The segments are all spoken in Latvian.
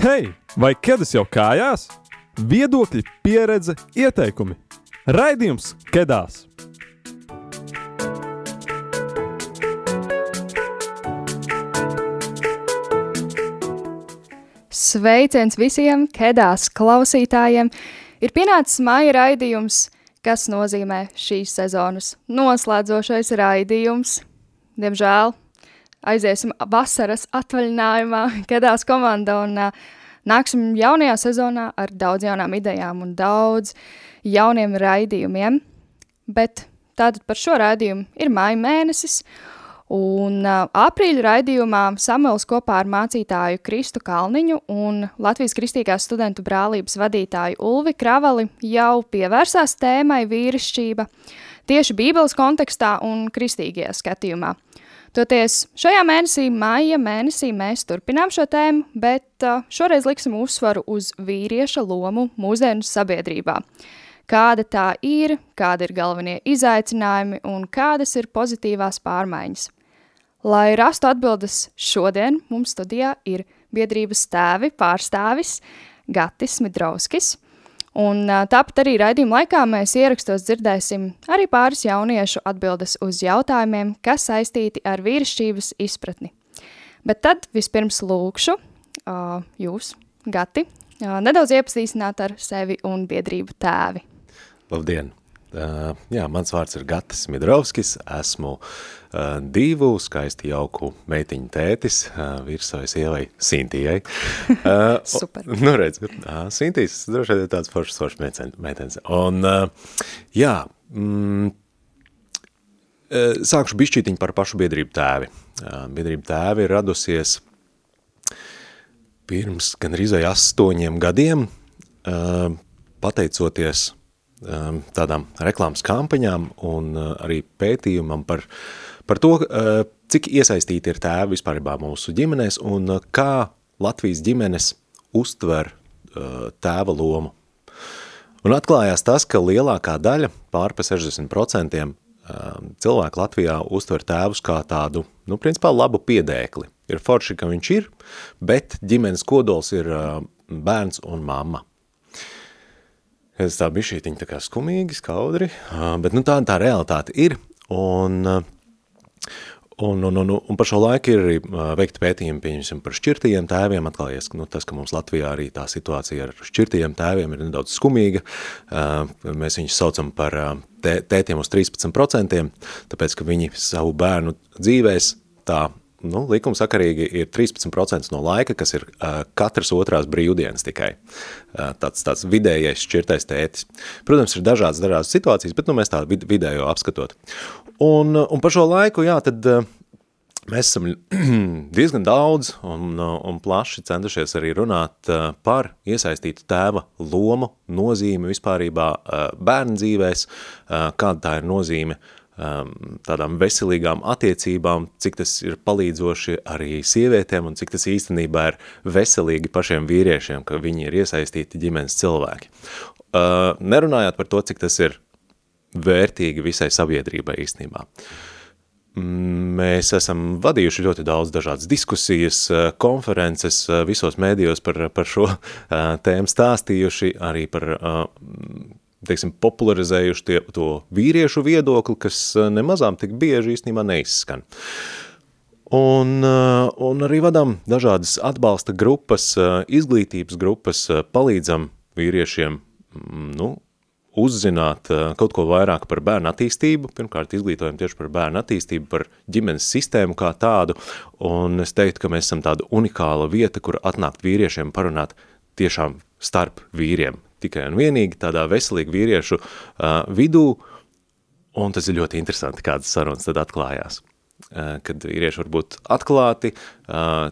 Hei, vai ķēdes jau kājās? Viedokļi, pieredze, ieteikumi. Raidījums Kedās! Sveiciens visiem Kedās klausītājiem! Ir pienācis māja raidījums, kas nozīmē šīs sezonas noslēdzošais raidījums. Diemžēl aiziesim vasaras atvaļinājumā, Kedās komanda un uh, nāksim jaunajā sezonā ar daudz jaunām idejām un daudz jauniem raidījumiem. Bet tātad par šo raidījumu ir māja mēnesis, Un uh, aprīļa raidījumā Samuels kopā ar mācītāju Kristu Kalniņu un Latvijas Kristīgās studentu brālības vadītāju Ulvi Kravali jau pievērsās tēmai vīrišķība tieši bībeles kontekstā un kristīgajā skatījumā. Toties šajā mēnesī, māja mēnesī, mēs turpinām šo tēmu, bet šoreiz liksim uzsvaru uz vīrieša lomu mūsdienu sabiedrībā. Kāda tā ir, kādi ir galvenie izaicinājumi un kādas ir pozitīvās pārmaiņas. Lai rastu atbildes šodien, mums studijā ir biedrības tēvi pārstāvis Gatis Midrauskis. Un tāpat arī raidījuma laikā mēs ierakstos dzirdēsim arī pāris jauniešu atbildes uz jautājumiem, kas saistīti ar vīrišķības izpratni. Bet tad vispirms lūkšu uh, jūs, Gati, uh, nedaudz iepazīstināt ar sevi un biedrību tēvi. Labdien! Uh, jā, mans vārds ir Gatis Midrovskis, esmu uh, divu skaisti jauku meitiņu tētis, uh, virsājas ievai Sintijai. Uh, Super. Nu, redz, uh, Sintijas droši vien ir tāds foršs, foršs meitenes. Un, uh, jā, mm, sākšu bišķītiņu par pašu biedrību tēvi. Uh, biedrību tēvi ir radusies pirms gan rīzai astoņiem gadiem, uh, pateicoties tādām reklāmas kampaņām un uh, arī pētījumam par, par to, uh, cik iesaistīti ir tēvi vispārībā mūsu ģimenēs un uh, kā Latvijas ģimenes uztver tēva lomu. Un atklājās tas, ka lielākā daļa, pār pa 60% um, cilvēku Latvijā uztver tēvus kā tādu, nu, principā labu piedēkli. Ir forši, ka viņš ir, bet ģimenes kodols ir bērns un mamma. Es tā bišķītiņa tā kā skumīgi, skaudri, bet nu tā, tā realitāte ir, un, un, un, un, un par šo laiku ir arī veikti pētījumi, pieņemsim, par šķirtajiem tēviem, atklājies, nu, tas, ka mums Latvijā arī tā situācija ar šķirtajiem tēviem ir nedaudz skumīga, mēs viņus saucam par tē, tētiem uz 13%, tāpēc, ka viņi savu bērnu dzīvēs tā nu, likumsakarīgi ir 13% no laika, kas ir uh, katras otrās brīvdienas tikai. Uh, tāds, tāds vidējais šķirtais tētis. Protams, ir dažādas, dažādas situācijas, bet nu, mēs tā vid vidējo apskatot. Un, un par šo laiku, jā, tad uh, mēs esam diezgan daudz un, un plaši centušies arī runāt uh, par iesaistītu tēva lomu, nozīmi vispārībā uh, bērnu dzīvēs, uh, kāda tā ir nozīme uh, tādām veselīgām attiecībām, cik tas ir palīdzoši arī sievietēm un cik tas īstenībā ir veselīgi pašiem vīriešiem, ka viņi ir iesaistīti ģimenes cilvēki. Uh, nerunājot par to, cik tas ir vērtīgi visai sabiedrībai īstenībā. Mēs esam vadījuši ļoti daudz dažādas diskusijas, uh, konferences, uh, visos mēdījos par, par šo tēmu stāstījuši, arī par teiksim, popularizējuši tie, to vīriešu viedokli, kas eh, nemazām tik bieži īstenībā neizskan. Un, eh, un arī vadām dažādas atbalsta grupas, eh, izglītības grupas, palīdzam vīriešiem, mm, nu, uzzināt kaut ko vairāk par bērnu attīstību, pirmkārt izglītojam tieši par bērnu attīstību, par ģimenes sistēmu kā tādu, un es teiktu, ka mēs esam tāda unikāla vieta, kur atnākt vīriešiem parunāt tiešām starp vīriem, tikai un vienīgi tādā veselīgu vīriešu uh, vidū, un tas ir ļoti interesanti, kādas sarunas tad atklājās. Uh, kad vīrieši var būt atklāti, uh,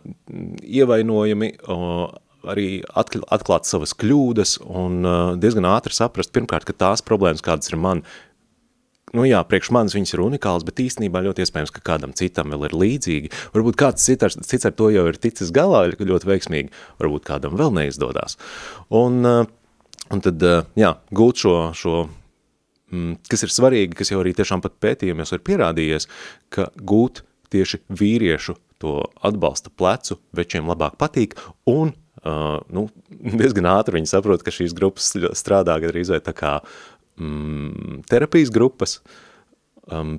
ievainojami, uh, arī atkl atklāt savas kļūdas un diezgan ātri saprast, pirmkārt, ka tās problēmas, kādas ir man, nu jā, priekš manis viņas ir unikāls, bet īstenībā ļoti iespējams, ka kādam citam vēl ir līdzīgi. Varbūt kāds cits ar, cits ar to jau ir ticis galā ļoti veiksmīgi, varbūt kādam vēl neizdodas. Un uh, Un tad, eh, jā, gūt šo, šo mm, kas ir svarīgi, kas jau arī tiešām pat pētījumos ir pierādījies, ka gūt tieši vīriešu to atbalsta plecu večiem labāk patīk un uh, nu, diezgan ātri viņi saprot, ka šīs grupas strādā gandrīz vai tā kā mm, terapijas grupas, um,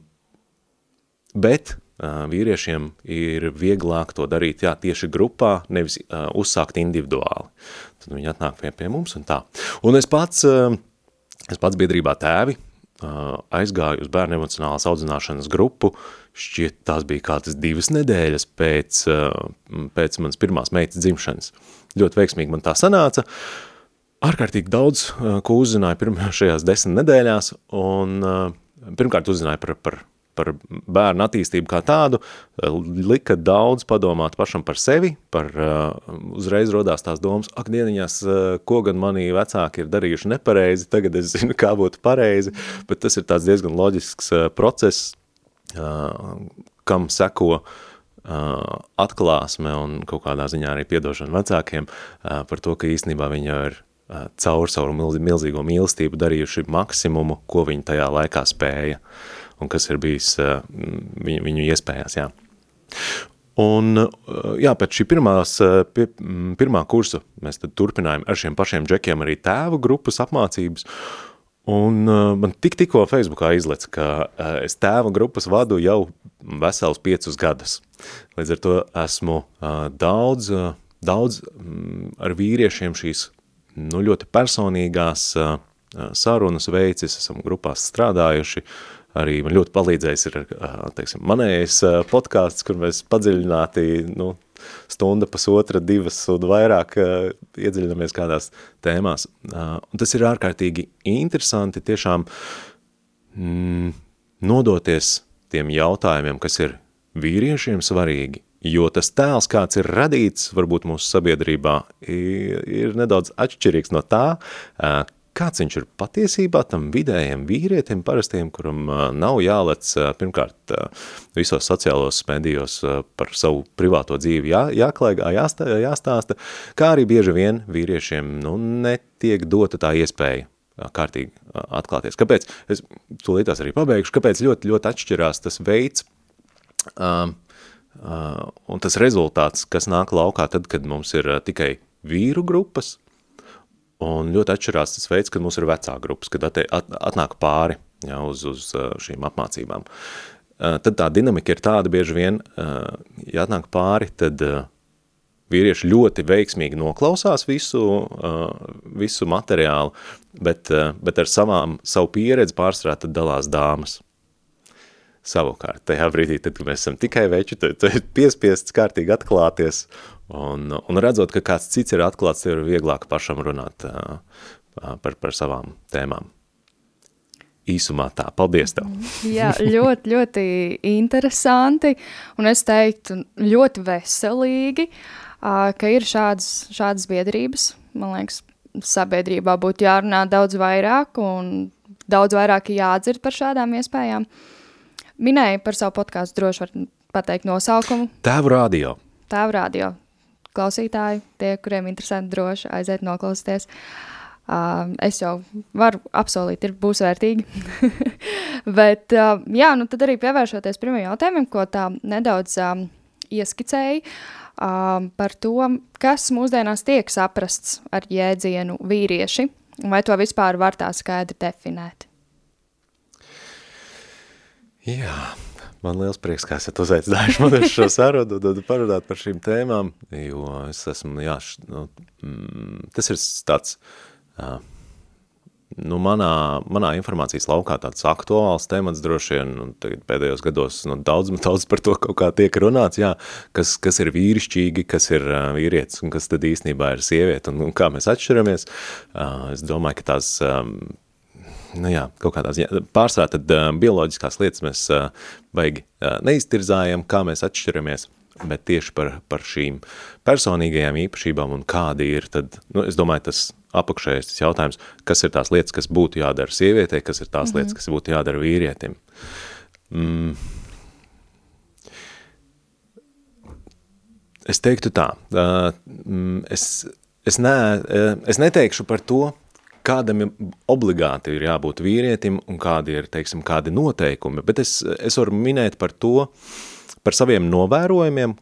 bet vīriešiem ir vieglāk to darīt jā, tieši grupā, nevis uh, uzsākt individuāli. Tad viņi atnāk pie, pie mums un tā. Un es pats, uh, es pats biedrībā tēvi uh, aizgāju uz bērnu emocionālās audzināšanas grupu, šķiet tās bija kādas divas nedēļas pēc, uh, pēc manas pirmās meitas dzimšanas. Ļoti veiksmīgi man tā sanāca. Ārkārtīgi daudz, uh, ko uzzināju pirmajās šajās desmit nedēļās, un uh, pirmkārt uzzināju par, par par bērnu attīstību kā tādu, lika daudz padomāt pašam par sevi, par uh, uzreiz rodās tās domas, ak, dieniņās, uh, ko gan manī vecāki ir darījuši nepareizi, tagad es zinu, kā būtu pareizi, bet tas ir tāds diezgan loģisks uh, process, kam seko atklāsme un kaut kādā ziņā arī piedošana vecākiem par to, ka īstenībā viņi jau ir caur savu milzīgo mīlestību darījuši maksimumu, ko viņi tajā laikā spēja. Uh, un kas ir bijis eh, viņu, viņu iespējās, jā. Un, eh, jā, pēc šī pirmās, eh, pirmā kursa mēs tad turpinājām ar šiem pašiem džekiem arī tēvu grupas apmācības, un man tik tikko Facebookā izlec, ka es tēva grupas vadu jau vesels piecus gadus. Līdz ar to esmu daudz, daudz mm, ar vīriešiem šīs nu, ļoti personīgās sarunas veicis, esam grupās strādājuši, uh, arī man ļoti palīdzējis ir, teiksim, manējais podkāsts, kur mēs padziļināti, nu, stunda, pusotra, divas un vairāk iedziļinamies kādās tēmās. Un tas ir ārkārtīgi interesanti tiešām mm, nodoties tiem jautājumiem, kas ir vīriešiem svarīgi, jo tas tēls, kāds ir radīts varbūt mūsu sabiedrībā, ir nedaudz atšķirīgs no tā, kāds viņš ir patiesībā tam vidējiem vīrietim, parastiem, kuram nav jālec pirmkārt visos sociālos medijos par savu privāto dzīvi jā, jāklaigā, jāstā, jāstāsta, kā arī bieži vien vīriešiem nu, netiek dota tā iespēja kārtīgi atklāties. Kāpēc? Es tūlītās arī pabeigšu, kāpēc ļoti, ļoti atšķirās tas veids, um, uh, un tas rezultāts, kas nāk laukā tad, kad mums ir tikai vīru grupas, Un ļoti atšķirās tas veids, kad mums ir vecā grupas, kad at, at, atnāk pāri jā, uz, uz šīm apmācībām. Tad tā dinamika ir tāda bieži vien, ja atnāk pāri, tad vīrieši ļoti veiksmīgi noklausās visu, visu materiālu, bet, bet ar savām, savu pieredzi pārstrā tad dalās dāmas. Savukārt, tajā brīdī, tad, kad mēs esam tikai veči, tad, tad piespiests kārtīgi atklāties Un, un redzot, ka kāds cits ir atklāts, ir vieglāk pašam runāt uh, par, par savām tēmām. Īsumā tā, paldies tev. Jā, ļoti, ļoti interesanti, un es teiktu ļoti veselīgi, uh, ka ir šādas, šādas biedrības. Man liekas, sabiedrībā būtu jārunā daudz vairāk, un daudz vairāk jādzird par šādām iespējām. Minēju par savu podkāstu, droši var pateikt nosaukumu. Tēvu radio. Tēvu radio klausītāji, tie, kuriem interesanti, droši aiziet noklausīties. Uh, es jau varu apsolīt, ir būs vērtīgi. Bet, uh, jā, nu tad arī pievēršoties pirmajam jautājumam, ko tā nedaudz um, ieskicēja um, par to, kas mūsdienās tiek saprasts ar jēdzienu vīrieši, vai to vispār var tā skaidri definēt. Jā, Man liels prieks, ka esat uzaicinājuši man uz šo sarunu un parunāt par šīm tēmām, jo es esmu, jā, š, nu, mm, tas ir tāds, nu, manā, manā informācijas laukā tāds aktuāls temats droši vien, un tagad pēdējos gados nu, daudz, daudz par to kaut kā tiek runāts, jā, kas, kas ir vīrišķīgi, kas ir vīrietis un kas tad īstenībā ir sieviete un, un kā mēs atšķiramies. Es domāju, ka tās nu jā, kaut kādā ziņā. Pārsvarā tad uh, bioloģiskās lietas mēs uh, baigi uh, neiztirzājam, kā mēs atšķiramies, bet tieši par, par šīm personīgajām īpašībām un kādi ir, tad, nu, es domāju, tas apakšējais tas jautājums, kas ir tās lietas, kas būtu jādara sievietē, kas ir tās mm -hmm. lietas, kas būtu jādara vīrietim. Mm. Es teiktu tā, uh, es, es, ne, es neteikšu par to, kādam obligāti ir jābūt vīrietim un kādi ir, teiksim, kādi noteikumi, bet es, es varu minēt par to, par saviem novērojumiem,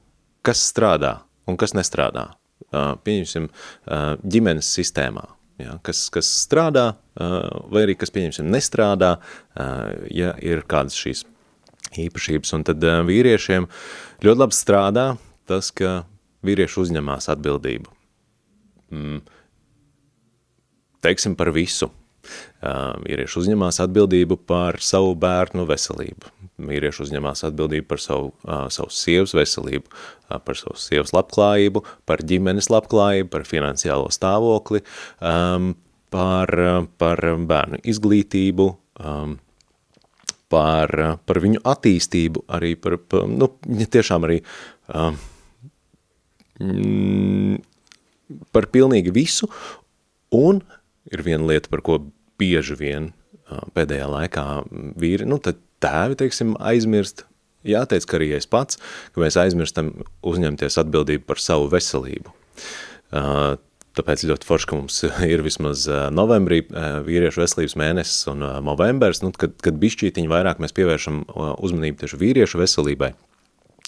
kas strādā un kas nestrādā pieņemsim, ģimenes sistēmā, ja, kas, kas strādā, vai arī kas, pieņemsim, nestrādā, ja ir kādas šīs īpašības, un tad vīriešiem ļoti labi strādā tas, ka vīrieši uzņemās atbildību. Mm. Teiksim par visu. Vīrieši uzņemās atbildību par savu bērnu veselību. Vīrieši uzņemās atbildību par savu, savu sievas veselību, par savu sievas labklājību, par ģimenes labklājību, par finansiālo stāvokli, par, par bērnu izglītību, par, par viņu attīstību, arī par, par nu, tiešām arī par pilnīgi visu, un ir viena lieta, par ko bieži vien pēdējā laikā vīri, nu tad tēvi, teiksim, aizmirst, jāteic, ka arī es pats, ka mēs aizmirstam uzņemties atbildību par savu veselību. Tāpēc ļoti forši, ka mums ir vismaz novembrī vīriešu veselības mēnesis un novembers, nu, kad, kad bišķītiņi vairāk mēs pievēršam uzmanību tieši vīriešu veselībai.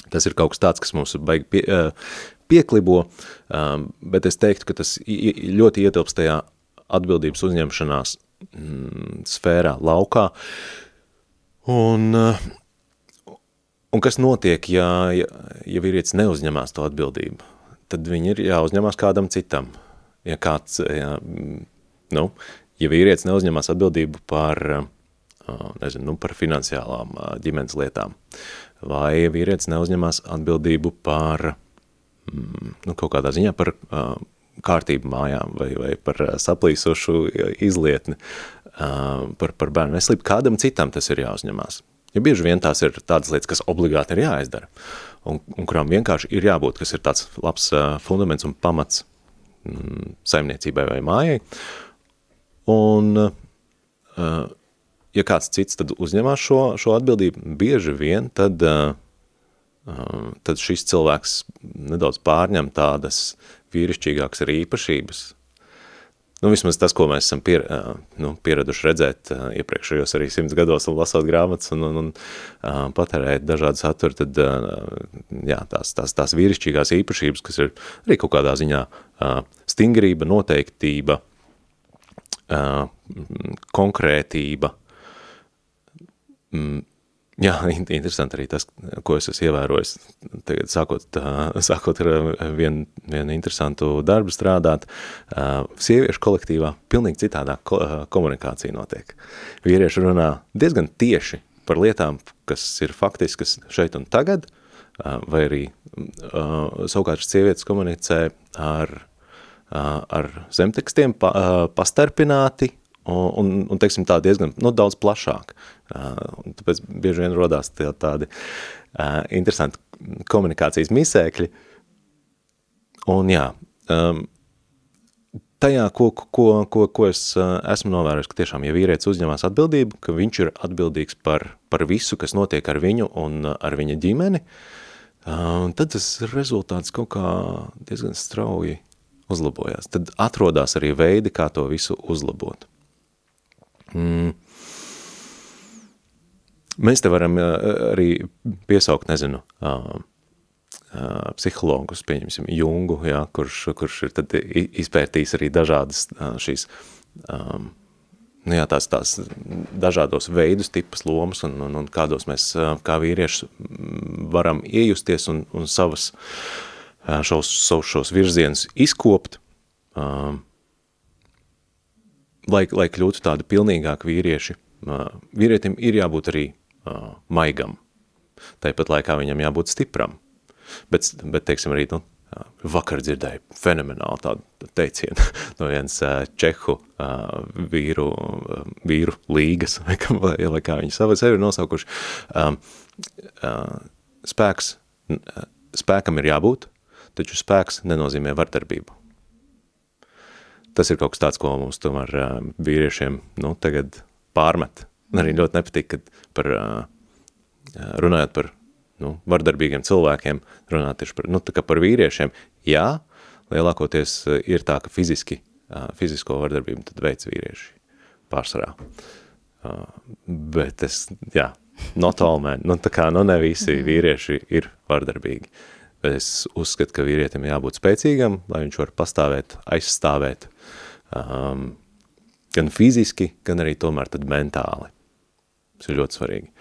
Tas ir kaut kas tāds, kas mums baigi pie, pieklibo, bet es teiktu, ka tas ļoti ietilpst tajā atbildības uzņemšanās mm, sfērā, laukā. Un, un kas notiek, ja, ja, ja vīrietis neuzņemās to atbildību? Tad viņi ir jāuzņemās kādam citam. Ja kāds, ja, nu, ja vīrietis neuzņemās atbildību par, nezinu, nu, par finansiālām ģimenes lietām, vai vīrietis neuzņemās atbildību par, mm, nu, kaut kādā ziņā par kārtību mājām vai, vai par saplīsošu izlietni, par, par bērnu veselību, kādam citam tas ir jāuzņemās. Jo bieži vien tās ir tādas lietas, kas obligāti ir jāizdara, un, un kurām vienkārši ir jābūt, kas ir tāds labs fundaments un pamats mm, saimniecībai vai mājai. Un, ja kāds cits tad uzņemās šo, šo atbildību, bieži vien tad, tad šis cilvēks nedaudz pārņem tādas vīrišķīgākas ir īpašības. Nu, vismaz tas, ko mēs esam pier, nu, pieraduši redzēt iepriekšējos arī simts gados lasot grāmatas un, un, un patērēt dažādu saturu, tad jā, tās, tās, tās vīrišķīgās īpašības, kas ir arī kaut kādā ziņā stingrība, noteiktība, konkrētība, Jā, interesanti arī tas, ko es esmu ievērojis. Tagad sākot, sākot ar vienu, vienu interesantu darbu strādāt, sieviešu kolektīvā pilnīgi citādā komunikācija notiek. Vīrieši runā diezgan tieši par lietām, kas ir faktiskas šeit un tagad, vai arī savukārt sievietes komunicē ar, ar zemtekstiem pa, pastarpināti, un, un teiksim tā diezgan, nu, daudz plašāk. Un tāpēc bieži vien rodās tādi uh, interesanti komunikācijas misēkļi. Un jā, um, tajā, ko, ko, ko, ko es uh, esmu novērojis, ka tiešām, ja vīrietis uzņemās atbildību, ka viņš ir atbildīgs par, par visu, kas notiek ar viņu un uh, ar viņa ģimeni, uh, tad tas rezultāts kaut kā diezgan strauji uzlabojās. Tad atrodās arī veidi, kā to visu uzlabot. Mm. Mēs te varam arī piesaukt, nezinu, psihologus, pieņemsim, Jungu, jā, kurš, kurš ir tad izpērtījis arī dažādas šīs, nu jā, tās, tās dažādos veidus, tipas lomas un, un, un kādos mēs kā vīrieši varam iejusties un, un savas, šos, savus šos virzienus izkopt, lai, lai kļūtu tādi pilnīgāki vīrieši. Vīrietim ir jābūt arī uh, maigam. Tāpat laikā viņam jābūt stipram. Bet, bet teiksim arī, nu, vakar dzirdēju fenomenāli tādu teicienu no viens uh, čehu uh, vīru, uh, vīru līgas, vai, vai, kā viņi savu sevi nosaukuši. Um, uh, spēks, spēkam ir jābūt, taču spēks nenozīmē vardarbību. Tas ir kaut kas tāds, ko mums tomēr uh, vīriešiem, nu, tagad pārmet Man arī ļoti nepatīk, kad par, runājot par nu, vardarbīgiem cilvēkiem, runāt tieši par, nu, tā kā par vīriešiem, jā, lielākoties ir tā, ka fiziski, fizisko vardarbību tad veids vīrieši pārsvarā. Bet es, jā, not all men, nu tā kā, nu ne visi vīrieši ir vardarbīgi. Es uzskatu, ka vīrietim jābūt spēcīgam, lai viņš var pastāvēt, aizstāvēt um, gan fiziski, gan arī tomēr tad mentāli. Tas ir ļoti svarīgi.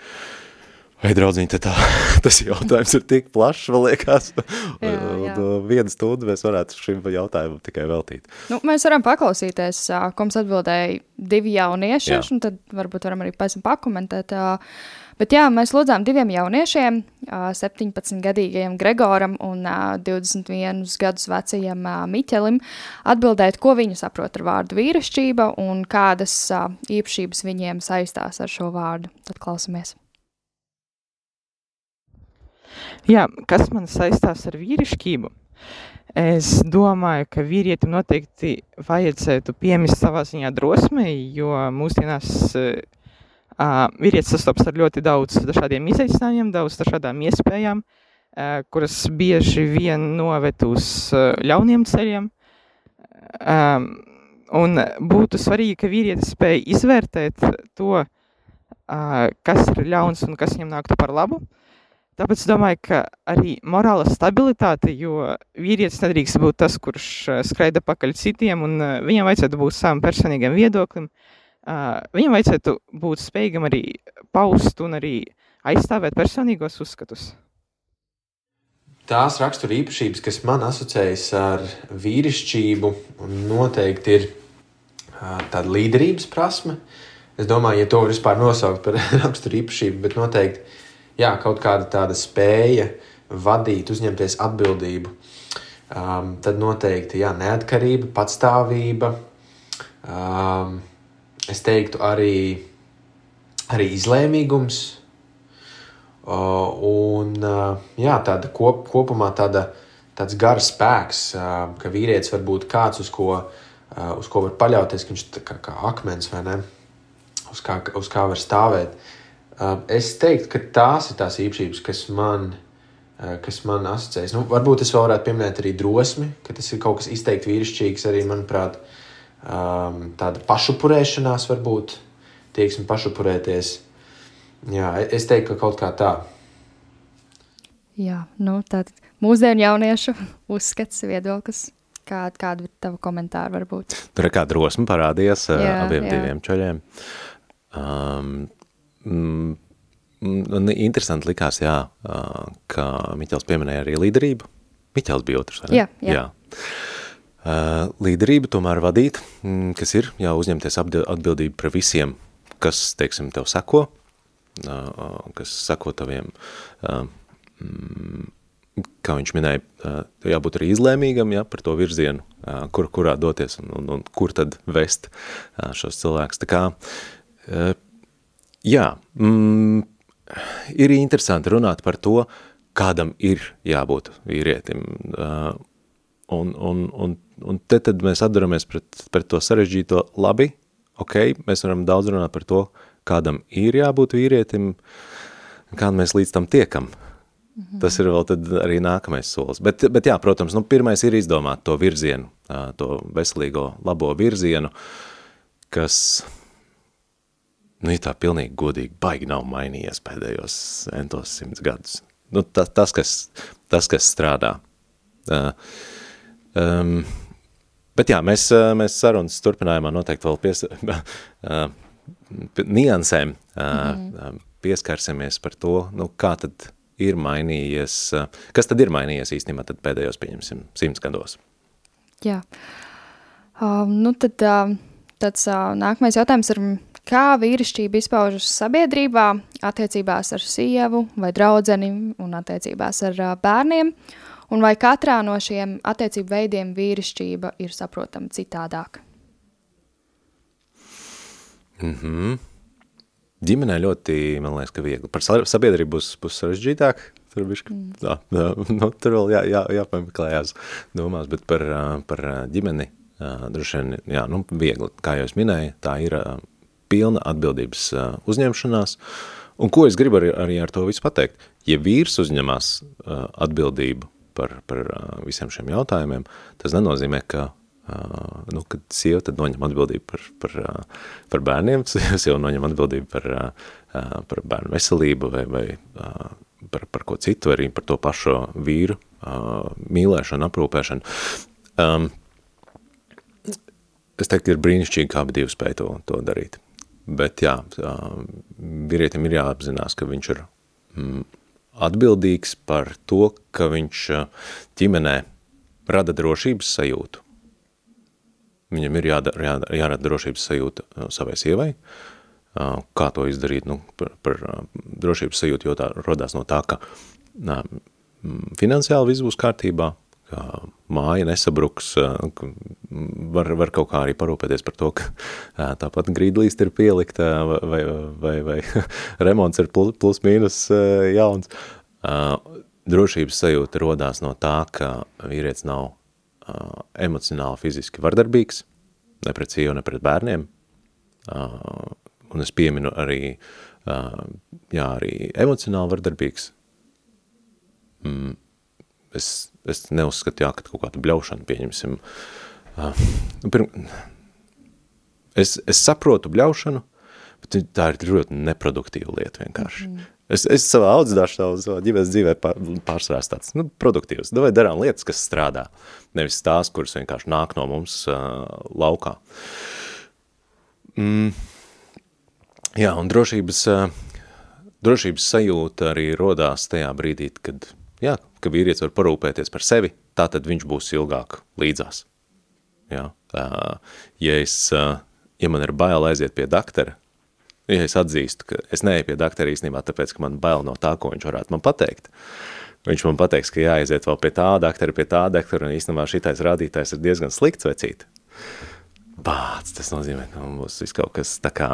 Vai, draudziņ, tā, tas jautājums ir tik plašs, man liekas, jā, jā. un vienu stundu mēs varētu šim jautājumam tikai veltīt. Nu, mēs varam paklausīties, ko mums atbildēja divi jaunieši, jā. un tad varbūt varam arī pēc tam pakomentēt. Bet jā, mēs lūdzām diviem jauniešiem, 17-gadīgajam Gregoram un 21 gadus vecajam Miķelim, atbildēt, ko viņi saprot ar vārdu vīrišķība un kādas īpašības viņiem saistās ar šo vārdu. Tad klausamies. Jā, kas man saistās ar vīrišķību? Es domāju, ka vīrietim noteikti vajadzētu piemist savā ziņā drosmei, jo mūsdienās uh, vīrietis sastopas ar ļoti daudz dažādiem izaicinājumiem, daudz dažādām iespējām, uh, kuras bieži vien noved uz uh, ļauniem ceļiem. Um, un būtu svarīgi, ka vīrietis spēj izvērtēt to, uh, kas ir ļauns un kas viņam nāktu par labu, uh, Tāpēc es domāju, ka arī morāla stabilitāte, jo vīrietis nedrīkst būt tas, kurš skraida pakaļ citiem, un viņam vajadzētu būt savam personīgam viedoklim. Viņam vajadzētu būt spējīgam arī paust un arī aizstāvēt personīgos uzskatus. Tās rakstura īpašības, kas man asociējas ar vīrišķību, noteikti ir tāda līderības prasme. Es domāju, ja to vispār nosaukt par rakstura īpašību, bet noteikti jā, kaut kāda tāda spēja vadīt, uzņemties atbildību. Um, tad noteikti jā, neatkarība, patstāvība. Um, es teiktu, arī, arī izlēmīgums. Uh, un uh, jā, tāda kop, kopumā tāda, tāds gars spēks, uh, ka vīrietis var būt kāds, uz ko, uh, uz ko var paļauties, ka viņš ir kā, kā akmens vai ne, uz kā, uz kā var stāvēt. Uh, es teiktu, ka tās ir tās īpašības, kas man, uh, kas man asociējas. Nu, varbūt es vēl varētu pieminēt arī drosmi, ka tas ir kaut kas izteikti vīrišķīgs, arī, manuprāt, um, tāda pašupurēšanās, varbūt tieksme pašupurēties. Jā, es teiktu, ka kaut kā tā. Jā, nu, tātad mūsdienu jauniešu uzskats, viedoklis. Kā, kāda ir tava komentāra varbūt? Tur ir kā drosme parādījās uh, jā, abiem jā. diviem čaļiem. Um, Mm, mm, interesanti likās, jā, ka Miķels pieminēja arī līderību. Miķels bija otrs, vai ne? Jā, jā. jā. Līderība tomēr vadīt, mm, kas ir, jā, uzņemties atbildību par visiem, kas, teiksim, tev sako, kas sako taviem, uh, kā viņš minēja, jābūt arī izlēmīgam, jā, par to virzienu, kur, kurā doties un, un, un kur tad vest šos cilvēkus. Tā kā Jā, mm, ir interesanti runāt par to, kādam ir jābūt vīrietim. Un, un, un, un te tad mēs atdaramies pret, pret to sarežģīto labi, ok, mēs varam daudz runāt par to, kādam ir jābūt vīrietim, kā mēs līdz tam tiekam. Mm -hmm. Tas ir vēl tad arī nākamais solis. Bet, bet jā, protams, nu, pirmais ir izdomāt to virzienu, to veselīgo, labo virzienu, kas nu, ja tā pilnīgi godīgi, baigi nav mainījies pēdējos entos simts gadus. Nu, tas, tas, kas, tas, kas strādā. Uh, um, bet jā, mēs, mēs sarunas turpinājumā noteikti vēl pies, uh, niansēm mm. pieskarsimies par to, nu, kā tad ir mainījies, kas tad ir mainījies īstenībā tad pēdējos, pieņemsim, simts gados? Jā. Um, nu tad uh, tāds uh, nākamais jautājums ir, Kā vīrišķība izpaužas sabiedrībā, attiecībās ar sievu vai draudzeni un attiecībās ar uh, bērniem, un vai katrā no šiem attiecību veidiem vīrišķība ir saprotama citādāk? Mm -hmm. Ģimenē ļoti, man liekas, ka viegli. Par sabiedrību būs, būs sarežģītāk. Tur, bišķi, mm. tā, tā, nu, tur vēl jā, jā, jāpameklējās domās, bet par, par ģimeni droši vien, jā, nu, viegli, kā jau es minēju, tā ir pilna atbildības uzņemšanās. Un ko es gribu arī, arī ar to visu pateikt? Ja vīrs uzņemās atbildību par, par visiem šiem jautājumiem, tas nenozīmē, ka nu, kad sieva tad noņem atbildību par, par, par bērniem, sieva noņem atbildību par, par bērnu veselību vai, vai par, par ko citu, arī par to pašu vīru uh, mīlēšanu, aprūpēšanu. Um, es teiktu, ir brīnišķīgi, kā abi divi spēj to, to darīt. Bet jā, uh, vīrietim ir jāapzinās, ka viņš ir mm, atbildīgs par to, ka viņš uh, ģimenē rada drošības sajūtu. Viņam ir jādara, jādara, jārada drošības sajūta uh, savai sievai, uh, Kā to izdarīt? Nu, par, par drošības sajūtu, jo tā rodās no tā, ka nā, finansiāli viss būs kārtībā, ka māja nesabruks, var, var kaut kā arī parūpēties par to, ka tāpat grīdlīst ir pielikta vai, vai, vai remonts ir plus, plus mīnus jauns. Drošības sajūta rodās no tā, ka vīrietis nav emocionāli, fiziski vardarbīgs, ne pret sievu, ne pret bērniem, un es pieminu arī, jā, arī emocionāli vardarbīgs. Mm, es, es neuzskatu, jā, ka kaut kādu bļaušanu pieņemsim. Nu, pirm, es, es saprotu bļaušanu, bet tā ir ļoti neproduktīva lieta vienkārši. Mm. Es, es savā audzināšanā, savā ģimenes dzīvē pārsvarās tāds, nu, produktīvs. Vai darām lietas, kas strādā, nevis tās, kuras vienkārši nāk no mums uh, laukā. Mm. Jā, un drošības, drošības sajūta arī rodās tajā brīdī, kad, jā, ka vīrietis var parūpēties par sevi, tā tad viņš būs ilgāk līdzās. Jā, ja, es, ja man ir bail aiziet pie daktara, ja es atzīstu, ka es neeju pie daktara īstenībā, tāpēc, ka man bail no tā, ko viņš varētu man pateikt, viņš man pateiks, ka jāaiziet vēl pie tā daktara, pie tā daktara, un īstenībā šitais rādītājs ir diezgan slikts vecīt bāc, tas nozīmē, ka man būs viss kaut kas tā kā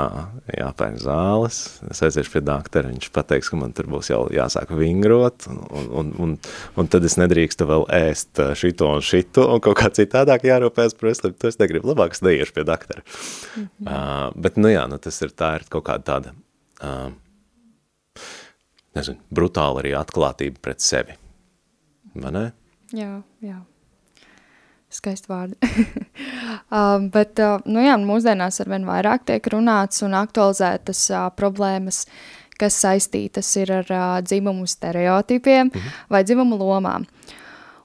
jāpērk zāles, es aiziešu pie doktora, viņš pateiks, ka man tur būs jau jāsāk vingrot, un, un, un, un tad es nedrīkstu vēl ēst šito un šito, un kaut kā citādāk jārūpēs par veselību, to es negribu, labāk es neiešu pie doktora. Mm -hmm. uh, bet, nu jā, nu tas ir tā, ir kaut kāda tāda, uh, nezinu, brutāla arī atklātība pret sevi, vai ne? Jā, jā. Skaisti vārdi. um, bet, uh, nu jā, mūsdienās arvien vairāk tiek runāts un aktualizētas uh, problēmas, kas saistītas ir ar uh, dzimumu stereotipiem mm -hmm. vai dzimumu lomām.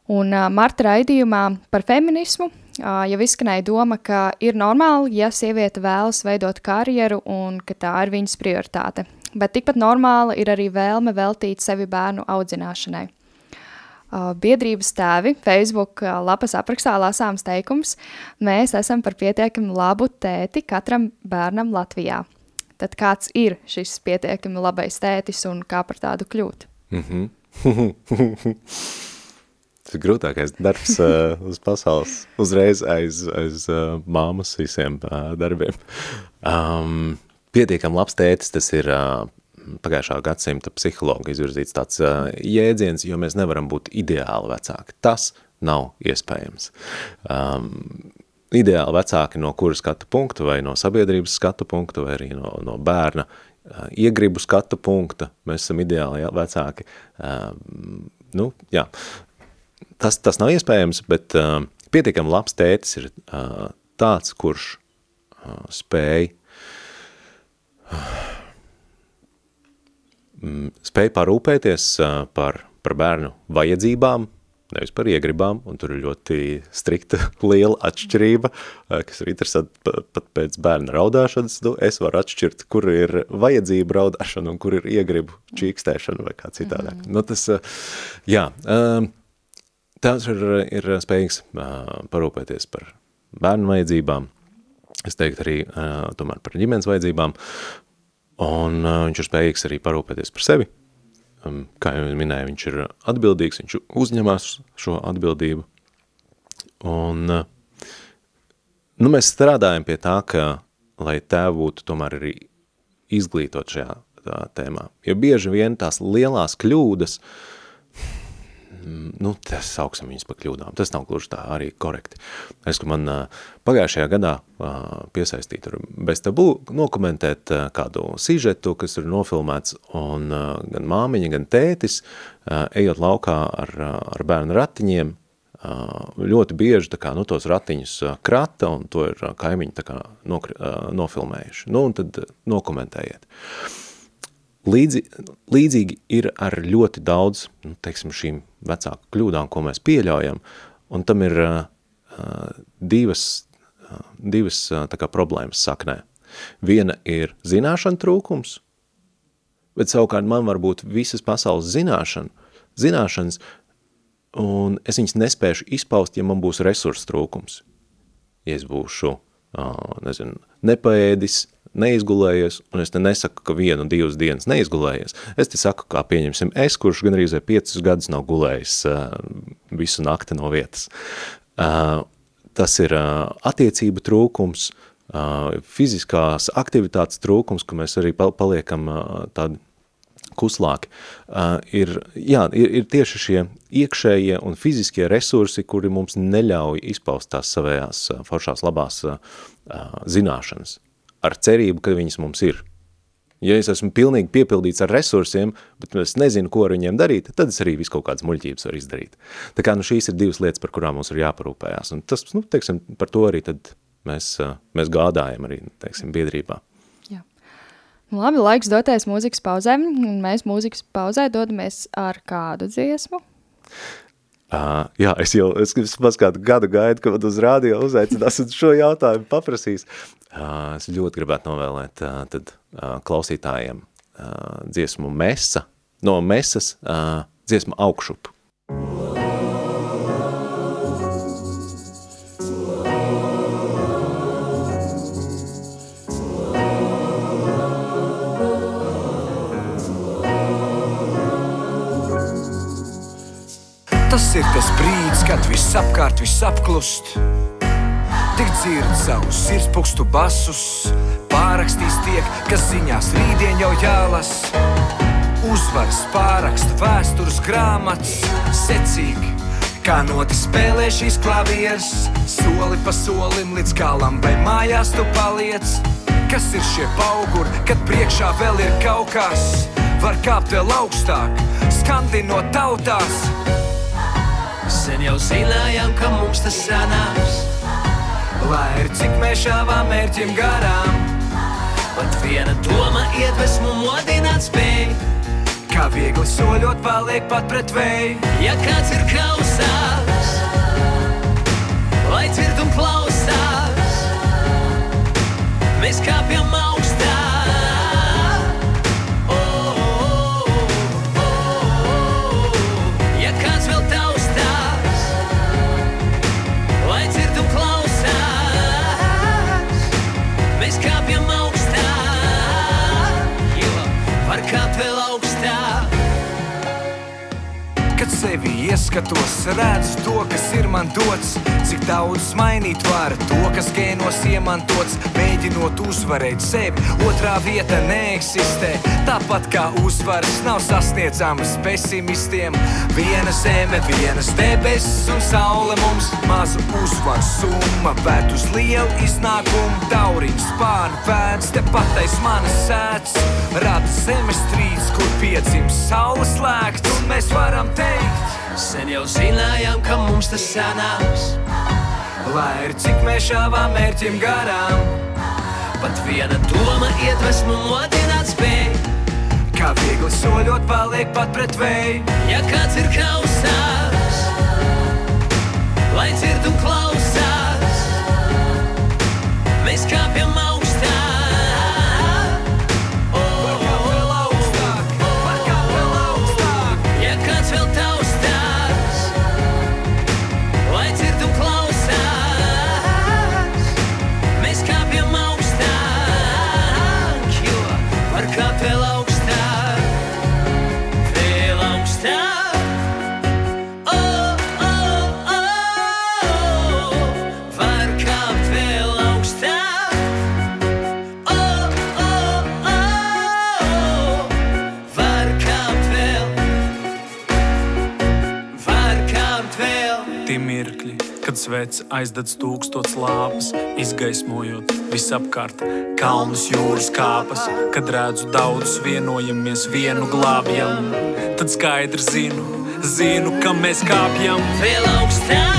Un uh, Marta raidījumā par feminismu uh, jau izskanēja doma, ka ir normāli, ja sieviete vēlas veidot karjeru un ka tā ir viņas prioritāte. Bet tikpat normāla ir arī vēlme veltīt sevi bērnu audzināšanai biedrības tēvi Facebook lapas aprakstā lasāms teikums, mēs esam par pietiekami labu tēti katram bērnam Latvijā. Tad kāds ir šis pietiekami labais tētis un kā par tādu kļūt? Mm -hmm. Tas ir grūtākais darbs uh, uz pasaules, uzreiz aiz, aiz uh, māmas visiem uh, darbiem. Um, pietiekami labs tētis, tas ir uh, pagājušā gadsimta psihologa izvirzīts tāds uh, jēdziens, jo mēs nevaram būt ideāli vecāki. Tas nav iespējams. Um, ideāli vecāki no kura skatu punktu, vai no sabiedrības skatu punktu, vai arī no, no bērna uh, iegribu skatu punkta, mēs esam ideāli jā, vecāki. Uh, nu, jā. Tas, tas nav iespējams, bet uh, pietiekami labs tētis ir uh, tāds, kurš uh, spēj uh, spēj parūpēties par, par bērnu vajadzībām, nevis par iegribām, un tur ir ļoti strikta liela atšķirība, kas ir interesanti pat pēc bērna raudāšanas, nu, es varu atšķirt, kur ir vajadzība raudāšana un kur ir iegribu čīkstēšana vai kā citādāk. Mm. Nu, tas, jā, tās ir, ir spējīgs parūpēties par bērnu vajadzībām, es teiktu arī tomēr par ģimenes vajadzībām, Un uh, viņš ir spējīgs arī parūpēties par sevi. Um, kā jau minēju, viņš ir atbildīgs, viņš uzņemās šo atbildību. Un uh, nu, mēs strādājam pie tā, ka, lai tēvi būtu tomēr arī izglītot šajā tēmā. Jo bieži vien tās lielās kļūdas uh, nu, tas sauksim viņus par kļūdām. Tas nav gluži tā arī korekti. Es, ka man pagājušajā gadā piesaistīt ar bez tabū, nokomentēt kādu sižetu, kas ir nofilmēts, un gan māmiņa, gan tētis, ejot laukā ar, ar bērnu ratiņiem, ļoti bieži kā, nu, tos ratiņus krata, un to ir kaimiņi kā nokri, nofilmējuši. Nu, un tad nokomentējiet. Līdzi, līdzīgi ir ar ļoti daudz, nu, teiksim, šīm vecāku kļūdām, ko mēs pieļaujam, un tam ir uh, divas, uh, divas uh, tā kā problēmas saknē. Viena ir zināšana trūkums, bet savukārt man var būt visas pasaules zināšana, zināšanas, un es viņas nespēšu izpaust, ja man būs resursu trūkums. Ja es būšu, uh, nezinu, nepaēdis, neizgulējies, un es te nesaku, ka vienu, divas dienas neizgulējies. Es te saku, kā pieņemsim es, kurš gan arī piecus gadus nav gulējis uh, visu nakti no vietas. Uh, tas ir uh, attiecību trūkums, uh, fiziskās aktivitātes trūkums, ka mēs arī paliekam uh, tādi kuslāki, uh, ir, jā, ir, ir tieši šie iekšējie un fiziskie resursi, kuri mums neļauj izpaust tās savējās uh, foršās labās uh, zināšanas ar cerību, ka viņas mums ir. Ja es esmu pilnīgi piepildīts ar resursiem, bet es nezinu, ko ar viņiem darīt, tad es arī visu kaut kādas muļķības varu izdarīt. Tā kā nu, šīs ir divas lietas, par kurām mums ir jāparūpējās. Un tas, nu, teiksim, par to arī tad mēs, mēs gādājam arī, teiksim, biedrībā. Jā. Nu, labi, laiks doties mūzikas pauzēm, un mēs mūzikas pauzē dodamies ar kādu dziesmu. Uh, jā, es jau es, es kādu gadu gaidu, ka man uz rādio uzaicinās un šo jautājumu paprasīs. Es ļoti gribētu novēlēt tad, klausītājiem dziesmu Mesa, no Mesas dziesmu augšup. Tas ir tas brīdis, kad viss apkārt, viss apklust. Dzird savus sirdspūkstu basus, pārakstīs tiek, kas ziņās rītdien jau jālas. Uzvaras pāraksta vēstures grāmatas, secīgi, kā noti spēlē šīs klavieres, soli pa solim līdz galam, vai mājās tu paliec. Kas ir šie auguri, kad priekšā vēl ir kaut kas, var kāpt vēl augstāk, skandinot tautās Sen jau zinājām, ka mums tas sanāks. Lai ir cik mēs šāvām mērķim garām, pat viena doma iedvesmu modināt spēj. Kā viegli soļot, paliek pat pret vēju. Ja kāds ir klausās, lai dzird un klausās, mēs kāpjam augstāk. Ieskatos, redzu to, kas ir man dots. Cik daudz mainīt var to, kas gēnos iemantots, mēģinot uzvarēt sevi. Otrā vieta neeksistē, tāpat kā uzvaras nav sasniedzamas pesimistiem. Viena zeme, vienas debesis un saule mums mazu uzvaru summa, vērt uz lielu iznākumu. Tauriņš pēc, tepat aiz manas sēdz, rada zemestrīds, kur piedzims saules slēgt, un mēs varam teikt. Sen jau zinājām, ka mums tas sanāks. Lai ir cik mēs šāvām mērķim garām, pat viena doma iedvesmu modināt spēj. Kā viegli soļot, paliek pat pret vēju. Ja kāds ir klausās, lai dzird un klausās, mēs kāpjam augstu. Svēts aizdedz tūkstots lāpas, izgaismojot visapkārt kalnus, jūras kāpas. Kad redzu daudzus vienojamies, vienu glābjam, tad skaidri zinu, zinu, ka mēs kāpjam vēl augstāk.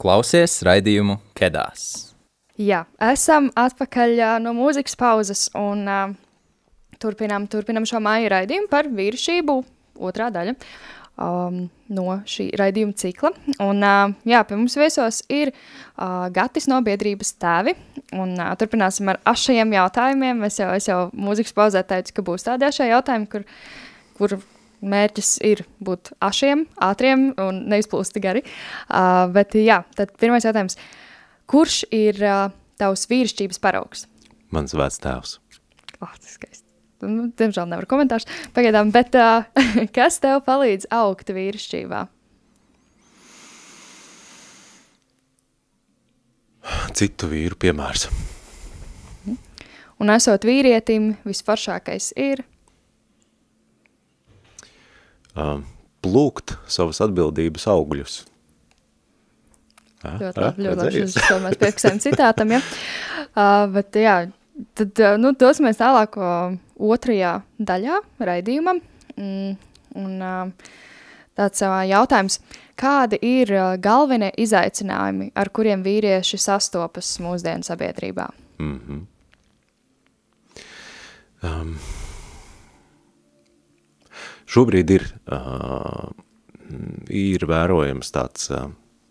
Klausies raidījumu Kedās. Jā, esam atpakaļ uh, no mūzikas pauzes un uh, turpinām, turpinām šo māju raidījumu par vīrišķību, otrā daļa um, no šī raidījuma cikla. Un, uh, jā, pie mums viesos ir uh, Gatis no biedrības tēvi, un uh, turpināsim ar ašajiem jautājumiem. Es jau, es jau mūzikas pauzē teicu, ka būs tādi ašie jautājumi, kur, kur mērķis ir būt ašiem, ātriem un neizplūsti gari. Uh, bet, jā, tad pirmais jautājums. Kurš ir uh, tavs vīrišķības paraugs? Mans vectēvs. Oh, tas skaisti. Nu, diemžēl nevar komentārus pagaidām, bet uh, kas tev palīdz augt vīrišķībā? Citu vīru piemērs. Un esot vīrietim, visforšākais ir plūkt savas atbildības augļus. Ļoti labi, ļoti labi. Šis, to mēs piefiksējam citātam, ja. Uh, bet jā, tad, uh, nu, dosimies tālāk otrajā daļā raidījuma. Mm, un uh, tāds uh, jautājums, kādi ir galvenie izaicinājumi, ar kuriem vīrieši sastopas mūsdienu sabiedrībā? Mm -hmm. um, šobrīd ir, uh, ir vērojams tāds, uh,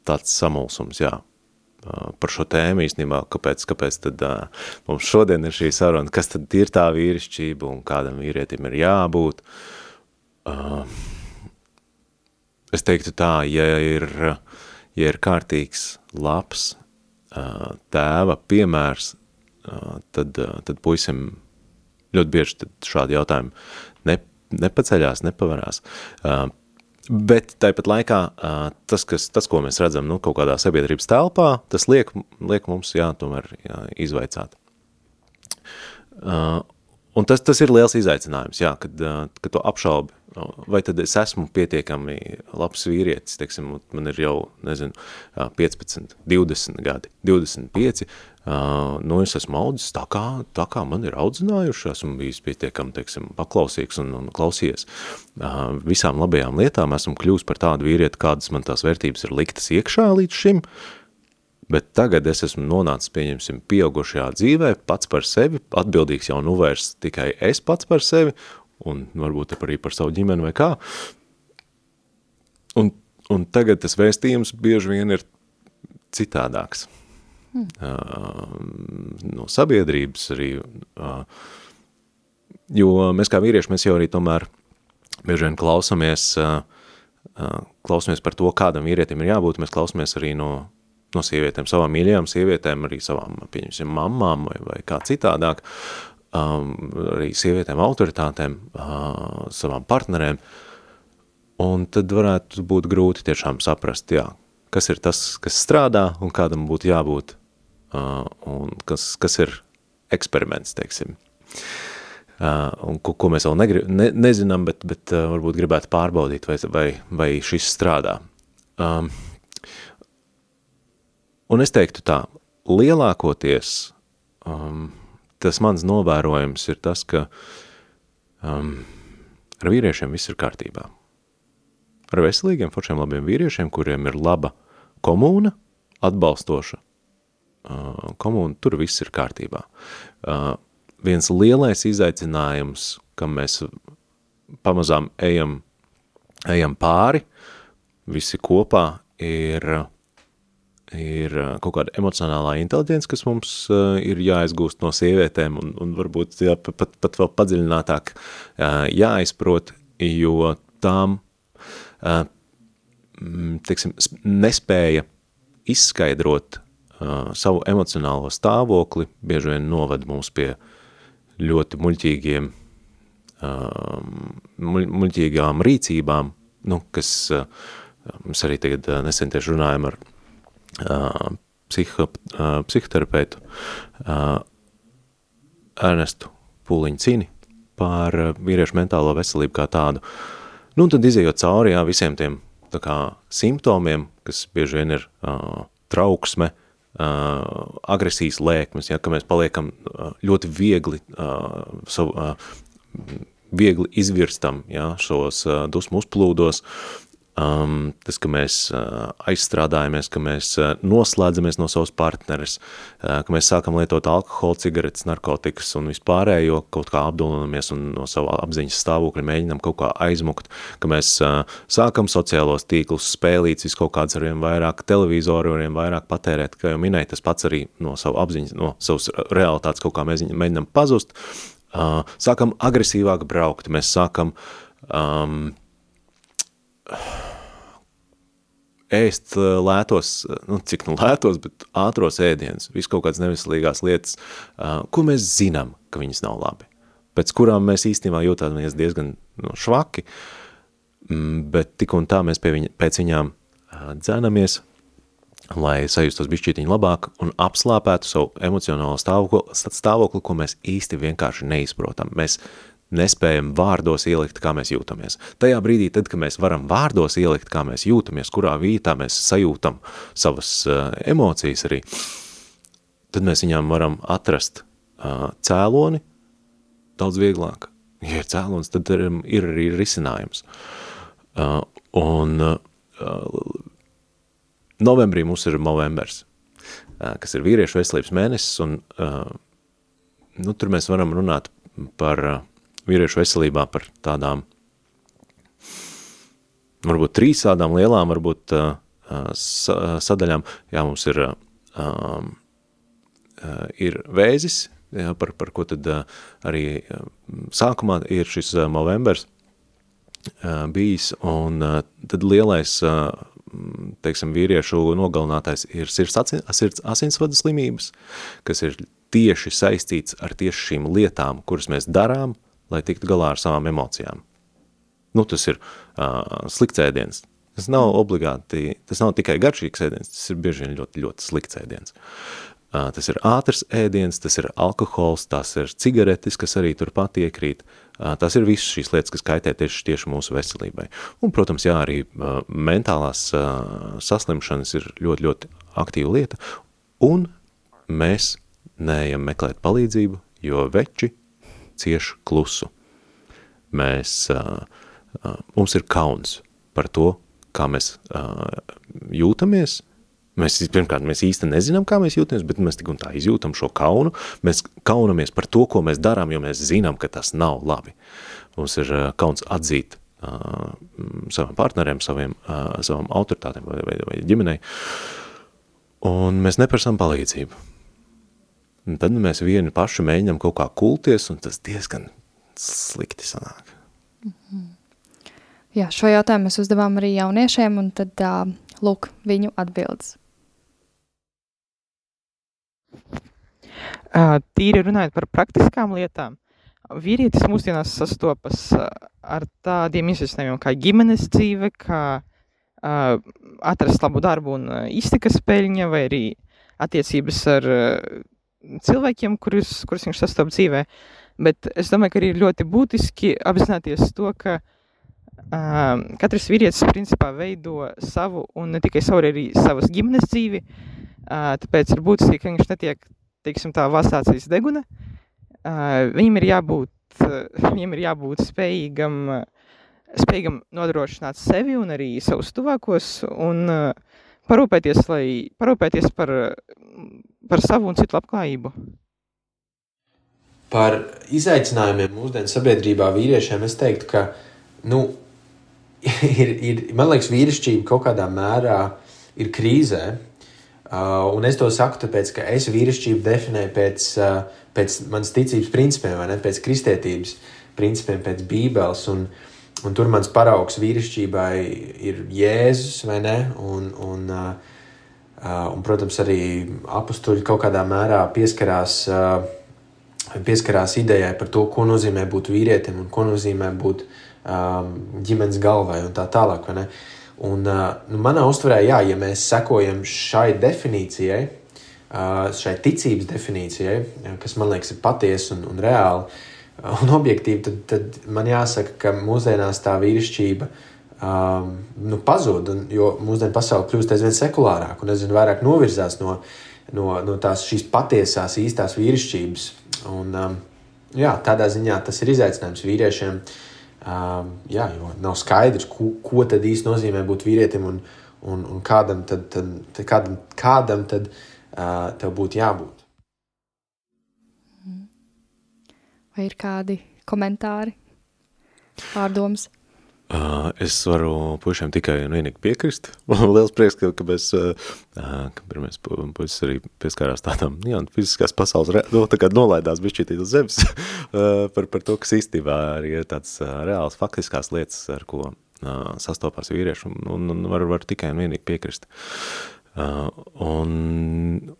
tāds samulsums, jā, uh, par šo tēmu īstenībā, kāpēc, kāpēc tad uh, mums šodien ir šī saruna, kas tad ir tā vīrišķība un kādam vīrietim ir jābūt. Uh, es teiktu tā, ja ir, ja ir kārtīgs, labs uh, tēva piemērs, uh, tad, uh, tad puisim ļoti bieži šādi jautājumi nepaceļās, nepavarās. Uh, bet tāpat laikā uh, tas, kas, tas, ko mēs redzam nu, kaut kādā sabiedrības telpā, tas liek, liek mums jā, tomēr jā, izvaicāt. Uh, un tas, tas ir liels izaicinājums, jā, kad, uh, kad to apšaubi, vai tad es esmu pietiekami labs vīrietis, teiksim, man ir jau, nezinu, 15, 20 gadi, 25, Uh, nu, es esmu audzis tā kā, tā kā man ir audzinājuši, esmu bijis pietiekami, teiksim, paklausīgs un, un klausies. Uh, visām labajām lietām, esmu kļūst par tādu vīrieti, kādas man tās vērtības ir liktas iekšā līdz šim, bet tagad es esmu nonācis, pieņemsim, pieaugušajā dzīvē, pats par sevi, atbildīgs jau nu vairs tikai es pats par sevi, un varbūt arī par savu ģimeni vai kā, un, un tagad tas vēstījums bieži vien ir citādāks. Mm. no sabiedrības arī, jo mēs kā vīrieši, mēs jau arī tomēr bieži vien klausamies, klausamies par to, kādam vīrietim ir jābūt, mēs klausamies arī no, no sievietēm, savām mīļajām sievietēm, arī savām, pieņemsim, mammām vai, vai kā citādāk, um, arī sievietēm autoritātēm, uh, savām partnerēm, un tad varētu būt grūti tiešām saprast, jā, kas ir tas, kas strādā un kādam būtu jābūt uh, un kas, kas ir eksperiments, teiksim. Uh, un ko, ko mēs vēl negrib, ne, nezinām, bet, bet uh, varbūt gribētu pārbaudīt, vai, vai, vai šis strādā. Um, un es teiktu tā, lielākoties um, tas mans novērojums ir tas, ka um, ar vīriešiem viss ir kārtībā. Ar veselīgiem, foršiem labiem vīriešiem, kuriem ir laba komūna, atbalstoša komūna, tur viss ir kārtībā. Viens lielais izaicinājums, kam mēs pamazām ejam, ejam pāri, visi kopā, ir, ir kaut kāda emocionālā inteliģence, kas mums ir jāizgūst no sievietēm un, un varbūt jā, pat, pat vēl padziļinātāk jāizprot, jo tām, teiksim, nespēja izskaidrot savu emocionālo stāvokli bieži vien noved mūs pie ļoti muļķīgiem, muļ, muļķīgām rīcībām, nu, kas mums arī tagad nesen tieši runājam ar psiho, psihoterapeitu Ernestu Pūliņu Cini par vīriešu mentālo veselību kā tādu. Nu, tad izējot cauri jā, visiem tiem tā kā simptomiem, kas bieži vien ir uh, trauksme, uh, uh, agresijas lēkmes, ja, ka mēs paliekam uh, ļoti viegli, uh, savu, viegli izvirstam ja, šos dusmu uzplūdos, um, tas, ka mēs uh, aizstrādājamies, ka mēs uh, noslēdzamies no savas partneres, uh, ka mēs sākam lietot alkoholu, cigaretes, narkotikas un vispārējo, kaut kā apdulinamies un no sava apziņas stāvokļa mēģinam kaut kā aizmukt, ka mēs uh, sākam sociālos tīklus, spēlīts, vis kaut kāds arvien vairāk, televizoru arvien vairāk patērēt, kā jau minēju, tas pats arī no savu apziņas, no savas realitātes kaut kā mēs mēģinam pazust, uh, sākam agresīvāk braukt, mēs sākam um, ēst uh, lētos, uh, nu, cik nu lētos, bet ātros ēdienus, visu kaut kādas nevislīgās lietas, uh, ko mēs zinām, ka viņas nav labi, pēc kurām mēs īstenībā jūtāmies diezgan nu, švaki, mm, bet tik un tā mēs pie viņa, pēc viņām dzēnamies, lai sajustos bišķītiņi labāk un apslāpētu savu emocionālo stāvokli, stāvokli, ko mēs īsti vienkārši neizprotam. Mēs nespējam vārdos ielikt, kā mēs jūtamies. Tajā brīdī, tad, kad mēs varam vārdos ielikt, kā mēs jūtamies, kurā vietā mēs sajūtam savas uh, emocijas arī, tad mēs viņām varam atrast uh, cēloni daudz vieglāk. Ja ir cēlons, tad ir, ir arī risinājums. Uh, un uh, novembrī mums ir novembers, uh, kas ir vīriešu veselības mēnesis, un uh, nu, tur mēs varam runāt par uh, vīriešu veselībā par tādām, varbūt trīs tādām lielām, varbūt uh, sadaļām. Jā, mums ir, uh, ir vēzis, jā, par, par ko tad uh, arī sākumā ir šis uh, novembers uh, bijis, un uh, tad lielais, uh, teiksim, vīriešu nogalinātais ir sirds, sirds asinsvadu slimības, kas ir tieši saistīts ar tieši šīm lietām, kuras mēs darām, lai tiktu galā ar savām emocijām. Nu, tas ir uh, slikts ēdiens. Tas nav obligāti, tas nav tikai garšīgs ēdiens, tas ir bieži vien ļoti, ļoti slikts ēdiens. Uh, tas ir ātrs ēdiens, tas ir alkohols, tas ir cigaretes, kas arī turpat iekrīt. Uh, tas ir visas šīs lietas, kas kaitē tieši, tieši mūsu veselībai. Un, protams, jā, arī uh, mentālās uh, saslimšanas ir ļoti, ļoti aktīva lieta. Un mēs neejam meklēt palīdzību, jo veči cieš klusu. Mēs, mums ir kauns par to, kā mēs jūtamies. Mēs, pirmkārt, mēs īsti nezinām, kā mēs jūtamies, bet mēs tik un tā izjūtam šo kaunu. Mēs kaunamies par to, ko mēs darām, jo mēs zinām, ka tas nav labi. Mums ir kauns atzīt uh, saviem partneriem, saviem, uh, savam autoritātiem vai, vai, vai ģimenei, un mēs neprasām palīdzību. Un tad mēs vieni paši mēģinām kaut kā kulties, un tas diezgan slikti sanāk. Mm -hmm. Jā, šo jautājumu mēs uzdevām arī jauniešiem, un tad uh, lūk viņu atbildes. Uh, tīri runājot par praktiskām lietām, vīrietis mūsdienās sastopas ar tādiem izaicinājumiem kā ģimenes dzīve, kā uh, atrast labu darbu un iztikas peļņa, vai arī attiecības ar uh, cilvēkiem, kurus, kurus viņš sastopas dzīvē. Bet es domāju, ka arī ir ļoti būtiski apzināties to, ka uh, katrs vīrietis principā veido savu un ne tikai savu, arī savas ģimenes dzīvi. Uh, tāpēc ir būtiski, ka viņš netiek, teiksim, tā vastācijas deguna. Uh, viņam ir jābūt, uh, viņam ir jābūt spējīgam, uh, spējīgam nodrošināt sevi un arī savus tuvākos un uh, parūpēties, lai, parūpēties par par savu un citu labklājību. Par izaicinājumiem mūsdienu sabiedrībā vīriešiem es teiktu, ka nu, ir, ir, man liekas, vīrišķība kaut kādā mērā ir krīzē. Uh, un es to saku, tāpēc, ka es vīrišķību definēju pēc, uh, pēc manas ticības principiem, ne pēc kristietības principiem, pēc Bībeles. Un, un tur mans paraugs vīrišķībai ir Jēzus, vai ne? Un, un, Uh, un, protams, arī apstuļi kaut kādā mērā pieskarās, uh, pieskarās idejai par to, ko nozīmē būt vīrietim un ko nozīmē būt um, ģimenes galvai un tā tālāk. Un, uh, nu, manā uztverē, jā, ja mēs sekojam šai definīcijai, šai ticības definīcijai, kas man liekas ir patiesa un, un reāla un objektīva, tad, tad man jāsaka, ka mūsdienās tā vīrišķība uh, um, nu, pazūd. Un, jo mūsdienu pasaule kļūst aizvien sekulārāka un aizvien vairāk novirzās no, no, no tās patiesās, īstās vīrišķības. Un, um, jā, tādā ziņā tas ir izaicinājums vīriešiem. Um, jā, jo nav skaidrs, ko, ko tad īsti nozīmē būt vīrietim un, un, un kādam tad, tad, tad, kādam, kādam tad uh, tev būtu jābūt. Vai ir kādi komentāri, pārdomas? Uh, es varu puišiem tikai un vienīgi piekrist. Liels prieks, ka, ka mēs, uh, ka pirmais puisis arī pieskārās tādām, jā, fiziskās pasaules, re, no, tā kā nolaidās bišķītīt uz zemes uh, par, par to, kas īstībā arī ir tāds uh, reāls faktiskās lietas, ar ko uh, sastopās vīrieši, un, un, un var, var tikai un vienīgi piekrist. Uh, un,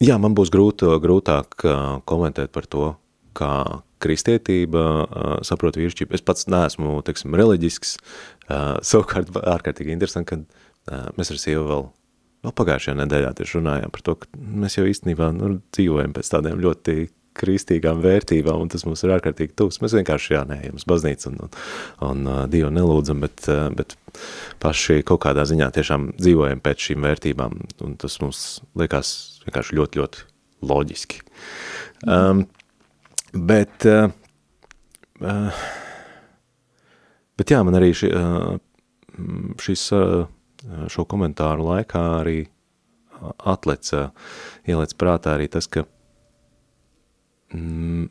jā, man būs grūt, grūtāk uh, komentēt par to, kā kristietība saprot vīrišķību. Es pats neesmu, teiksim, reliģisks, savukārt ārkārtīgi interesanti, ka mēs ar sievu vēl, vēl pagājušajā nedēļā tieši runājām par to, ka mēs jau īstenībā nu, dzīvojam pēc tādiem ļoti kristīgām vērtībām, un tas mums ir ārkārtīgi tuvs. Mēs vienkārši, jā, neejam uz baznīcu un, un, un Dievu nelūdzam, bet, bet paši kaut kādā ziņā tiešām dzīvojam pēc šīm vērtībām, un tas mums liekas vienkārši ļoti, ļoti loģiski. Um, Bet, uh, bet jā, man arī ši, uh, šis, uh, šo komentāru laikā arī atleca, ielec prātā arī tas, ka mm,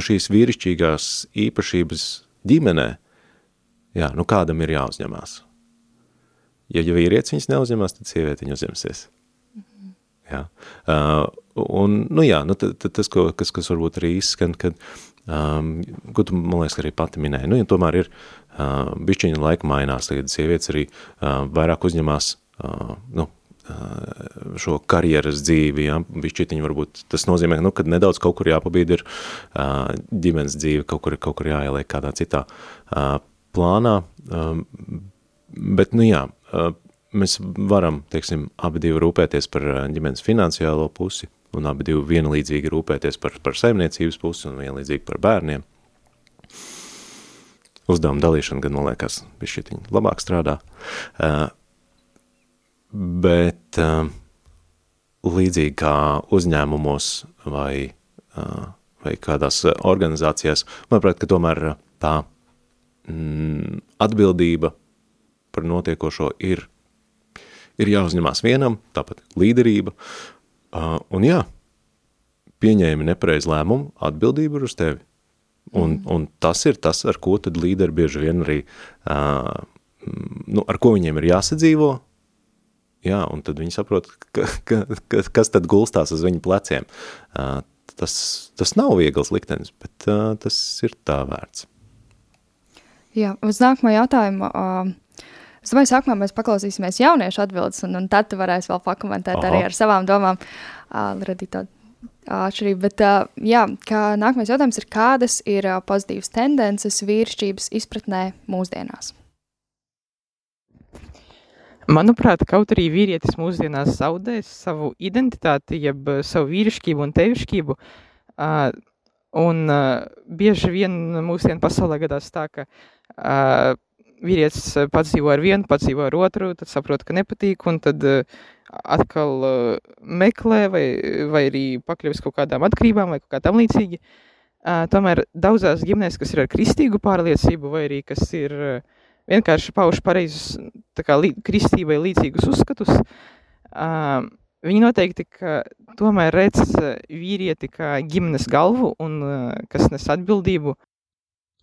šīs vīrišķīgās īpašības ģimenē, jā, nu kādam ir jāuzņemās. Ja, ja vīrietis viņas neuzņemās, tad sieviete viņu uzņemsies. Mm -hmm. Jā. Uh, Un, nu jā, nu, t, t, tas, ko, kas, kas varbūt arī izskan, kad, um, ko tu, man liekas, arī pati minēji, nu, ja tomēr ir uh, bišķiņa laika mainās, tagad sievietes arī uh, vairāk uzņemās, uh, nu, uh, šo karjeras dzīvi, ja, bišķitiņi varbūt, tas nozīmē, nu, kad nedaudz kaut kur jāpabīd ir uh, ģimenes dzīve, kaut kur, kaut kur jāieliek kādā citā uh, plānā, um, bet, nu jā, mēs varam, teiksim, abi divi rūpēties par ģimenes finansiālo pusi, un abi divi vienlīdzīgi rūpēties par, par saimniecības pusi un vienlīdzīgi par bērniem. Uzdevuma dalīšana gan, man liekas, bišķitiņi labāk strādā. Uh, bet uh, līdzīgi kā uzņēmumos vai, uh, vai kādās organizācijās, manuprāt, ka tomēr tā mm, atbildība par notiekošo ir, ir jāuzņemās vienam, tāpat līderība, Uh, un jā, pieņēmi nepareiz lēmumu, atbildība ir uz tevi. Un, mm. un tas ir tas, ar ko tad līderi bieži vien arī, uh, nu, ar ko viņiem ir jāsadzīvo, jā, un tad viņi saprot, ka, ka, ka, kas tad gulstās uz viņu pleciem. Uh, tas, tas nav viegls liktenis, bet uh, tas ir tā vērts. Jā, uz nākamo jautājumu. Uh, Es domāju, sākumā mēs paklausīsimies jauniešu atbildes, un, un tad tu varēsi vēl pakomentēt Aha. arī ar savām domām, uh, radīt tādu atšķirību. Bet, uh, jā, kā nākamais jautājums ir, kādas ir uh, pozitīvas tendences vīrišķības izpratnē mūsdienās? Manuprāt, kaut arī vīrietis mūsdienās zaudēs savu identitāti, jeb savu vīrišķību un tevišķību, uh, un uh, bieži vien mūsdienu pasaulē gadās tā, ka uh, vīrietis eh, pats dzīvo ar vienu, pats dzīvo ar otru, tad saprot, ka nepatīk, un tad uh, atkal uh, meklē vai, vai arī pakļuvis kaut kādām atkarībām vai kaut kā tam līdzīgi. Tomēr daudzās ģimenēs, kas ir ar kristīgu pārliecību vai arī kas ir vienkārši pauši pareizus kā lī, kristībai līdzīgus uzskatus, viņi noteikti, tomēr redz vīrieti kā ģimenes galvu un kas nes atbildību.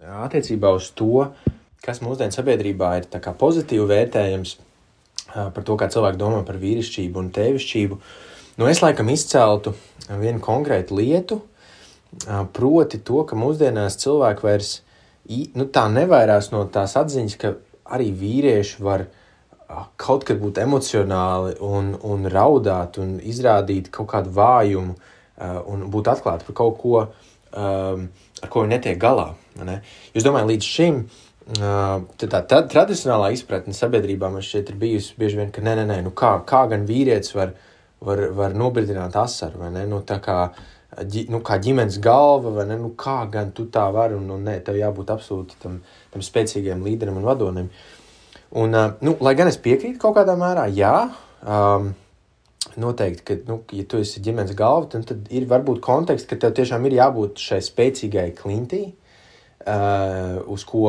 Attiecībā uz to, uh, kas mūsdienu sabiedrībā ir pozitīvi vērtējams par to, kā cilvēki domā par vīrišķību un tēvišķību. Nu, es laikam izceltu vienu konkrētu lietu, proti to, ka mūsdienās cilvēki vairs nu, tā nevairās no tās atziņas, ka arī vīrieši var kaut kad būt emocionāli un, un raudāt un izrādīt kaut kādu vājumu un būt atklāti par kaut ko, ar ko viņi netiek galā. Ne? Jūs domājat, līdz šim uh, Tā, tā, tradicionālā izpratne sabiedrībā man šķiet ir bijusi bieži vien, ka nē, nē, nē nu kā, kā gan vīrietis var, var, var nobirdināt asaru, vai ne? Nu, tā kā, ģi, nu, kā ģimenes galva, vai ne? Nu, kā gan tu tā vari, un, un nē, tev jābūt absolūti tam, tam spēcīgiem līderim un vadonim. Un, nu, lai gan es piekrītu kaut kādā mērā, jā, um, noteikti, ka, nu, ja tu esi ģimenes galva, tad, tad ir varbūt konteksts, ka tev tiešām ir jābūt šai spēcīgai klintī, uh, uz ko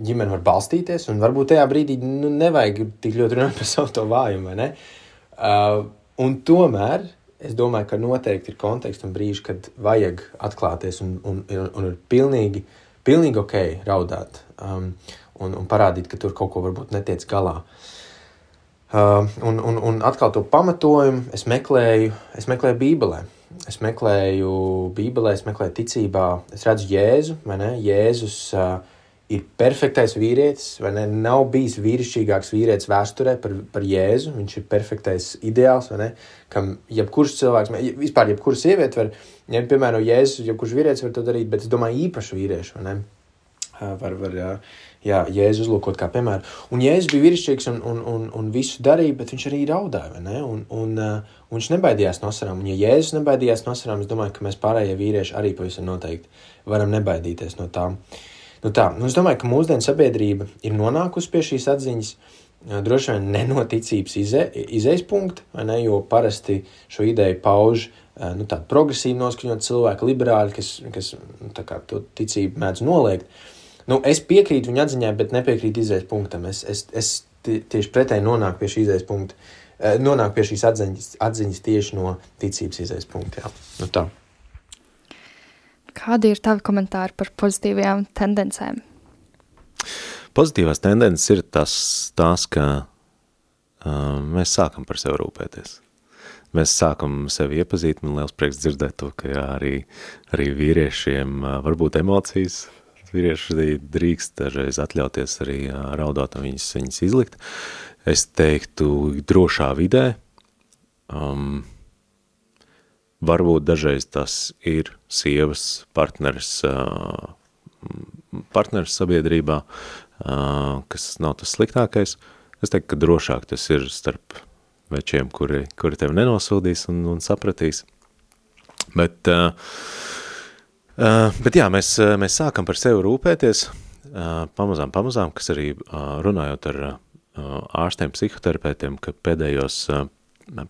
ģimene var balstīties. Un varbūt tajā brīdī nu, nevajag tik ļoti runāt par savu vājumu? Uh, un tomēr es domāju, ka noteikti ir konteksts un brīži, kad vajag atklāties un, un, un, un ir pilnīgi, pilnīgi ok raudāt um, un, un parādīt, ka tur kaut ko varbūt netiec galā. Uh, un, un, un atkal to pamatojumu es meklēju, es meklēju Bībelē. Es meklēju Bībelē, es meklēju ticībā, es redzu Jēzu, vai ne? Jēzus uh, ir perfektais vīrietis, vai ne? Nav bijis vīrišķīgāks vīrietis vēsturē par, par Jēzu. Viņš ir perfektais ideāls, vai ne? Kam jebkurš cilvēks, vispār jebkura sieviete var, ja, piemēram, Jēzus, jebkurš vīrietis var to darīt, bet es domāju īpašu vīriešu, vai ne? Uh, var, var, uh, jā, Jēzu uzlūkot kā piemēru. Un Jēzus bija vīrišķīgs un, un, un, un visu darīja, bet viņš arī raudāja? Un, un, uh, viņš nebaidījās no sarām. Un ja Jēzus nebaidījās no sarām, es domāju, ka mēs pārējie vīrieši arī pavisam noteikti varam nebaidīties no tām. Nu tā, nu es domāju, ka mūsdienu sabiedrība ir nonākusi pie šīs atziņas, uh, droši vien nenoticības ize, izejas punkta, ne, jo parasti šo ideju pauž uh, nu, tādi progresīvi noskaņot cilvēki, liberāļi, kas, kas nu, kā, to ticību mēdz noliegt. Uh, Nu, es piekrītu viņa atziņai, bet nepiekrītu izējas punktam. Es, es, es tieši pretēji nonāku pie šī izējas punkta. Eh, nonāku pie šīs atziņas, atziņas tieši no ticības izējas punkta. Jā. Nu, tā. Kādi ir tavi komentāri par pozitīvajām tendencēm? Pozitīvās tendences ir tas, tās, ka uh, mēs sākam par sevi rūpēties. Mēs sākam sevi iepazīt, man liels prieks dzirdēt to, ka jā, arī, arī vīriešiem uh, varbūt emocijas, vīrieši drīkst dažreiz atļauties arī raudāt un viņas, viņas izlikt. Es teiktu, drošā vidē, um, varbūt dažreiz tas ir sievas partneris, uh, partneris sabiedrībā, uh, kas nav tas sliktākais. Es teiktu, ka drošāk tas ir starp večiem, kuri, kuri tevi nenosūdīs un, un sapratīs. Bet uh, Uh, bet jā, mēs, mēs sākam par sevi rūpēties, uh, pamazām, pamazām, kas arī uh, runājot ar uh, ārstiem, psihoterapeitiem, ka pēdējos, uh,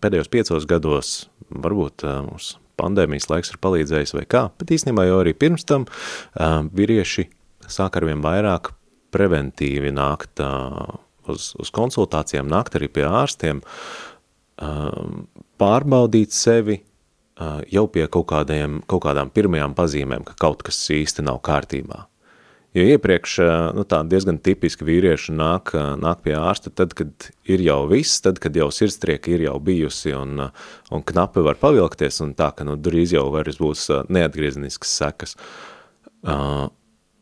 pēdējos piecos gados varbūt uh, mums pandēmijas laiks ir palīdzējis vai kā, bet īstenībā jau arī pirms tam uh, vīrieši sāk arvien vairāk preventīvi nākt uh, uz, uz konsultācijām, nākt arī pie ārstiem, uh, pārbaudīt sevi, jau pie kaut, kādiem, kaut kādām pirmajām pazīmēm, ka kaut kas īsti nav kārtībā. Jo iepriekš nu, tā diezgan tipiski vīrieši nāk, nāk pie ārsta tad, kad ir jau viss, tad, kad jau sirdstrieka ir jau bijusi un, un knapi var pavilkties un tā, ka nu, drīz jau vairs būs neatgriezeniskas sekas. Uh,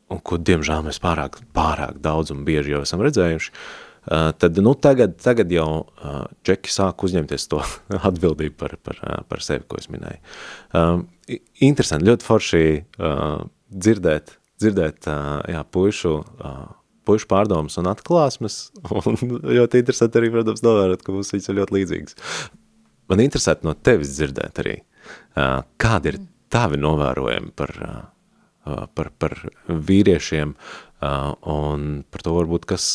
un ko, diemžēl, mēs pārāk, pārāk daudz un bieži jau esam redzējuši. Uh, tad nu, tagad, tagad jau uh, čeki sāk uzņemties to atbildību par, par, uh, par sevi, ko es minēju. Interesanti, ļoti forši dzirdēt, dzirdēt jā, puišu, puišu pārdomas un atklāsmes, un ļoti interesanti arī, protams, novērot, ka mums viņas ir ļoti līdzīgas. Man interesētu no tevis dzirdēt arī, kādi ir tavi novērojumi par, par, par vīriešiem un par to varbūt, kas,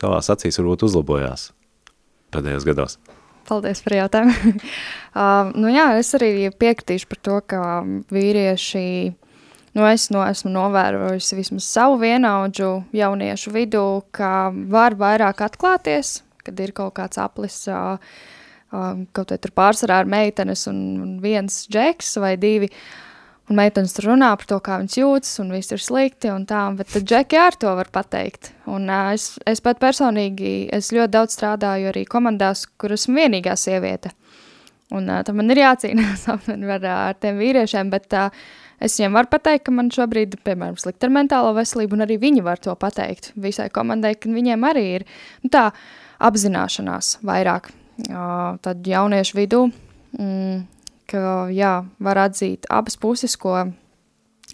tavās acīs varbūt uzlabojās pēdējos gados? Paldies par jautājumu. uh, nu jā, es arī piekritīšu par to, ka vīrieši, nu es no, esmu novērojusi vismaz savu vienaudžu jauniešu vidū, ka var vairāk atklāties, kad ir kaut kāds aplis, uh, uh, kaut vai tur pārsvarā ar meitenes un, un viens džeks vai divi, uh, Un meitenes tur runā par to, kā viņas jūtas, un viss ir slikti, tā, bet tad džeki ar to var pateikt. Un uh, es, es pat personīgi, es ļoti daudz strādāju arī komandās, kur esmu vienīgā sieviete. Un uh, tam man ir jācīnās ar, ar tiem vīriešiem, bet uh, es viņiem varu pateikt, ka man šobrīd, piemēram, slikti ar mentālo veselību, un arī viņi var to pateikt visai komandai, ka viņiem arī ir nu, tā apzināšanās vairāk. Uh, tad jauniešu vidū, mm, ka jā, var atzīt abas puses, ko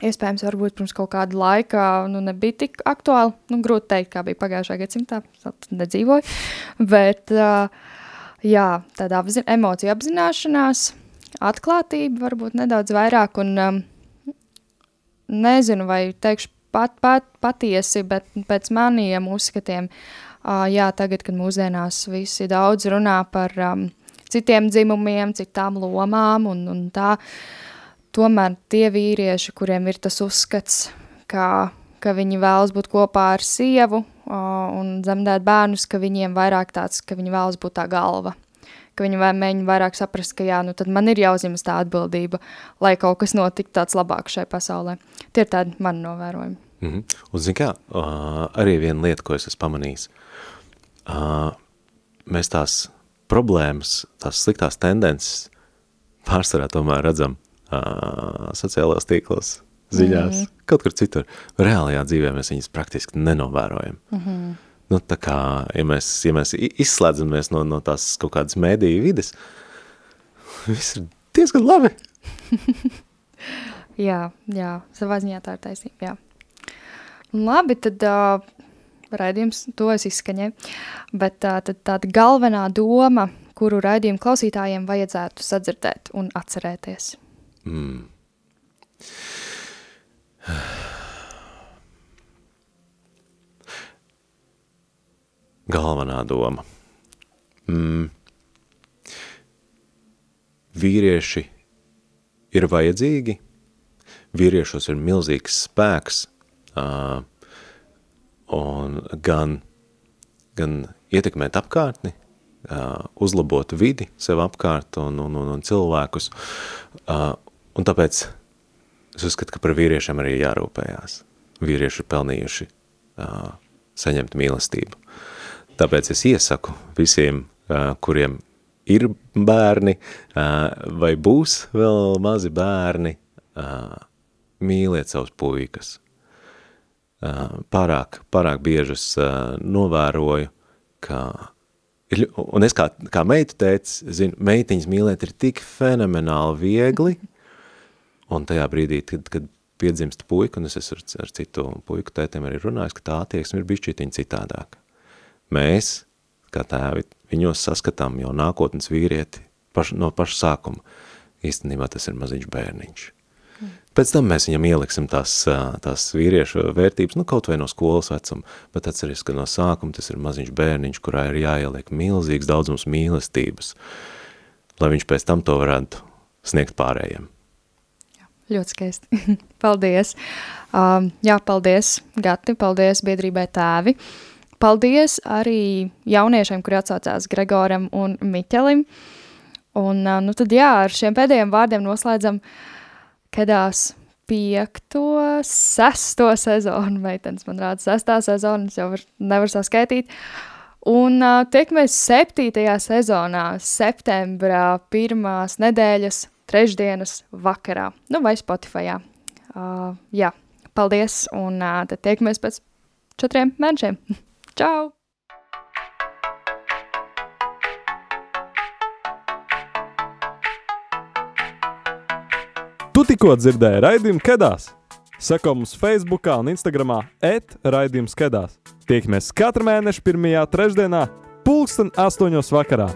iespējams varbūt pirms kaut kāda laika nu, nebija tik aktuāli. Nu, grūti teikt, kā bija pagājušā gadsimtā, tad nedzīvoju. Bet jā, tāda apzin emocija apzināšanās, atklātība varbūt nedaudz vairāk un nezinu, vai teikšu pat, pat, patiesi, bet pēc maniem uzskatiem, jā, tagad, kad mūsdienās visi daudz runā par um, citiem dzimumiem, citām lomām un, un tā. Tomēr tie vīrieši, kuriem ir tas uzskats, ka, ka viņi vēlas būt kopā ar sievu un dzemdēt bērnus, ka viņiem vairāk tāds, ka viņi vēlas būt tā galva. Ka viņi vai mēģina vairāk saprast, ka jā, nu tad man ir jāuzņemas tā atbildība, lai kaut kas notiktu tāds labāks šai pasaulē. Tie ir tādi mani novērojumi. Mm -hmm. Un, zin kā, uh, arī viena lieta, ko es esmu pamanījis, uh, mēs tās problēmas, tās sliktās tendences pārsvarā tomēr redzam uh, sociālajos tīklos, ziņās, mm -hmm. kaut kur citur. Reālajā dzīvē mēs viņas praktiski nenovērojam. Mm -hmm. nu, tā kā, ja mēs, ja mēs izslēdzamies no, no tās kaut kādas mēdīju vides, viss ir diezgan labi. jā, jā, savā ziņā tā ir taisnība, jā. Labi, tad uh, raidījums to es izskaņēju, bet uh, tad tāda galvenā doma, kuru raidījumu klausītājiem vajadzētu sadzirdēt un atcerēties. Mm. Galvenā doma. Mm. Vīrieši ir vajadzīgi, vīriešos ir milzīgs spēks, uh, un gan, gan ietekmēt apkārtni, uzlabot vidi sev apkārt un, un, un, un cilvēkus, un tāpēc es uzskatu, ka par vīriešiem arī jārūpējās. Vīrieši ir pelnījuši saņemt mīlestību. Tāpēc es iesaku visiem, kuriem ir bērni vai būs vēl mazi bērni, mīliet savus puikas. Uh, pārāk, pārāk biežas uh, novēroju, ka ir, un es kā, kā meitu teicu, zinu, meitiņas mīlēt ir tik fenomenāli viegli, Un tajā brīdī, kad, kad piedzimst puika, un es esmu ar, ar citu puiku tētiem arī runājis, ka tā attieksme ir bišķītiņa citādāka. Mēs, kā tēvi, viņos saskatām jau nākotnes vīrieti paš, no paša sākuma. Īstenībā tas ir maziņš bērniņš. Pēc tam mēs viņam ieliksim tās, tās vīriešu vērtības, nu kaut vai no skolas vecuma, bet atceries, ka no sākuma tas ir maziņš bērniņš, kurā ir jāieliek milzīgs daudzums mīlestības, lai viņš pēc tam to varētu sniegt pārējiem. Ļoti skaisti. paldies. Um, jā, paldies, Gati, paldies biedrībai tēvi. Paldies arī jauniešiem, kuri atsaucās Gregoram un Miķelim. Un, uh, nu tad jā, ar šiem pēdējiem vārdiem noslēdzam Kedās piekto, sesto sezonu. Meitenes man rāda sestā sezonu, es jau var, nevaru saskaitīt. Un uh, tiekamies septītajā sezonā, septembrā, pirmās nedēļas trešdienas vakarā, nu vai Spotify. Uh, jā, paldies, un uh, tad tiekamies pēc četriem mēnešiem. Čau! Tu tikko dzirdēji raidījumu Kedās. Seko mums Facebook un Instagram et raidījums Kedās. Tiekamies katru mēnešu pirmajā trešdienā, pulksten astoņos vakarā.